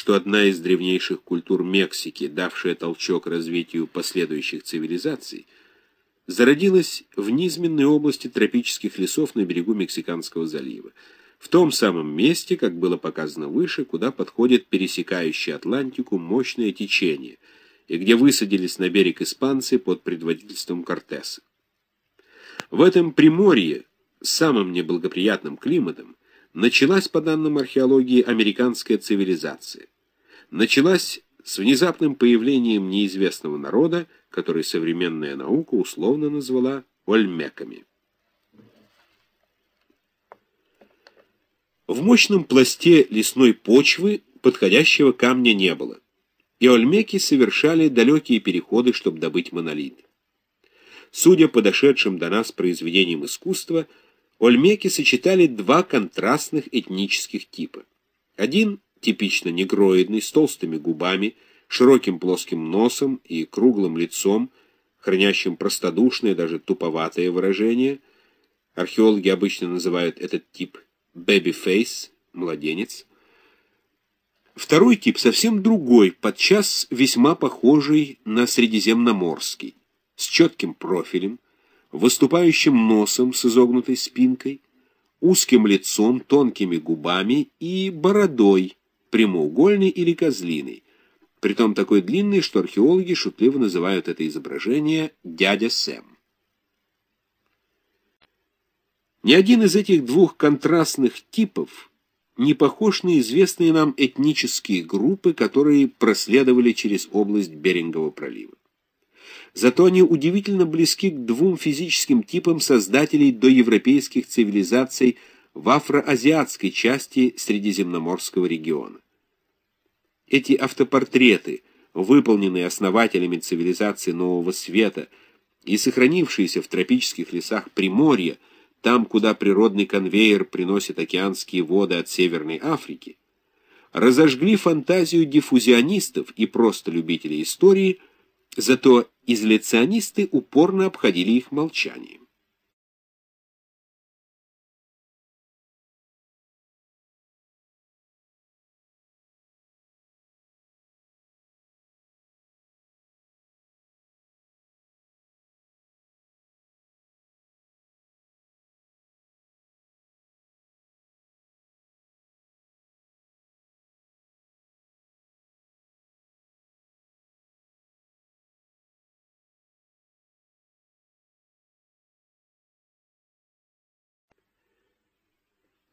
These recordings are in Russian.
что одна из древнейших культур Мексики, давшая толчок развитию последующих цивилизаций, зародилась в низменной области тропических лесов на берегу Мексиканского залива, в том самом месте, как было показано выше, куда подходит пересекающее Атлантику мощное течение, и где высадились на берег испанцы под предводительством Кортеса. В этом приморье, самым неблагоприятным климатом, началась, по данным археологии, американская цивилизация. Началась с внезапным появлением неизвестного народа, который современная наука условно назвала ольмеками. В мощном пласте лесной почвы подходящего камня не было, и ольмеки совершали далекие переходы, чтобы добыть монолит. Судя по дошедшим до нас произведениям искусства, ольмеки сочетали два контрастных этнических типа. Один типично негроидный, с толстыми губами, широким плоским носом и круглым лицом, хранящим простодушное, даже туповатое выражение. Археологи обычно называют этот тип baby-face, младенец. Второй тип совсем другой, подчас весьма похожий на средиземноморский, с четким профилем, выступающим носом с изогнутой спинкой, узким лицом, тонкими губами и бородой, прямоугольной или козлиной, притом такой длинной, что археологи шутливо называют это изображение «дядя Сэм». Ни один из этих двух контрастных типов не похож на известные нам этнические группы, которые проследовали через область Берингового пролива. Зато они удивительно близки к двум физическим типам создателей доевропейских цивилизаций в афроазиатской части Средиземноморского региона. Эти автопортреты, выполненные основателями цивилизации Нового Света и сохранившиеся в тропических лесах Приморья, там, куда природный конвейер приносит океанские воды от Северной Африки, разожгли фантазию диффузионистов и просто любителей истории, зато изоляционисты упорно обходили их молчанием.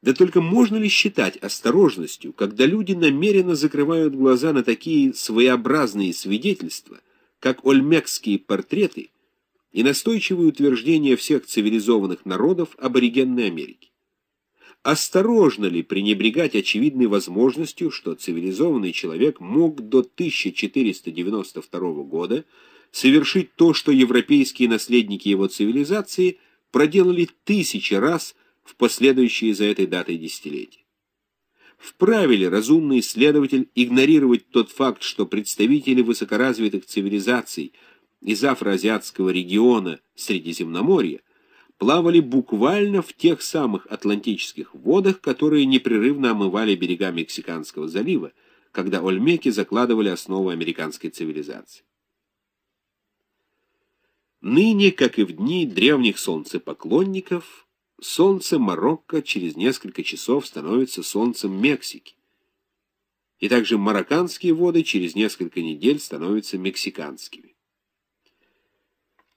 Да только можно ли считать осторожностью, когда люди намеренно закрывают глаза на такие своеобразные свидетельства, как ольмекские портреты и настойчивые утверждения всех цивилизованных народов аборигенной Америки? Осторожно ли пренебрегать очевидной возможностью, что цивилизованный человек мог до 1492 года совершить то, что европейские наследники его цивилизации проделали тысячи раз – в последующие за этой датой десятилетия. Вправе ли разумный исследователь игнорировать тот факт, что представители высокоразвитых цивилизаций из афроазиатского региона Средиземноморья плавали буквально в тех самых атлантических водах, которые непрерывно омывали берега Мексиканского залива, когда ольмеки закладывали основу американской цивилизации. Ныне, как и в дни древних солнцепоклонников, солнце Марокко через несколько часов становится солнцем Мексики. И также марокканские воды через несколько недель становятся мексиканскими.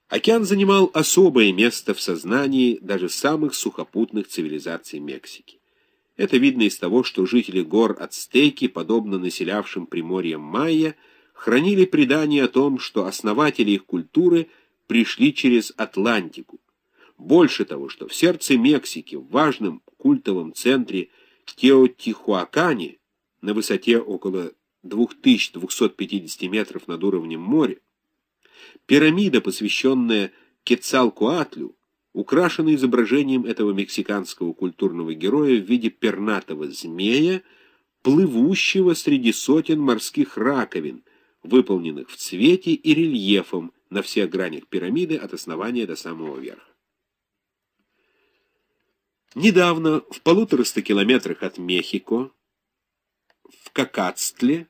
Океан занимал особое место в сознании даже самых сухопутных цивилизаций Мексики. Это видно из того, что жители гор Ацтеки, подобно населявшим Приморье майя, хранили предание о том, что основатели их культуры пришли через Атлантику, больше того, что в сердце Мексики, в важном культовом центре Теотихуакане, на высоте около 2250 метров над уровнем моря, пирамида, посвященная Кецалкуатлю, украшена изображением этого мексиканского культурного героя в виде пернатого змея, плывущего среди сотен морских раковин, выполненных в цвете и рельефом на всех гранях пирамиды от основания до самого верха. Недавно, в полутораста километрах от Мехико, в Какацтле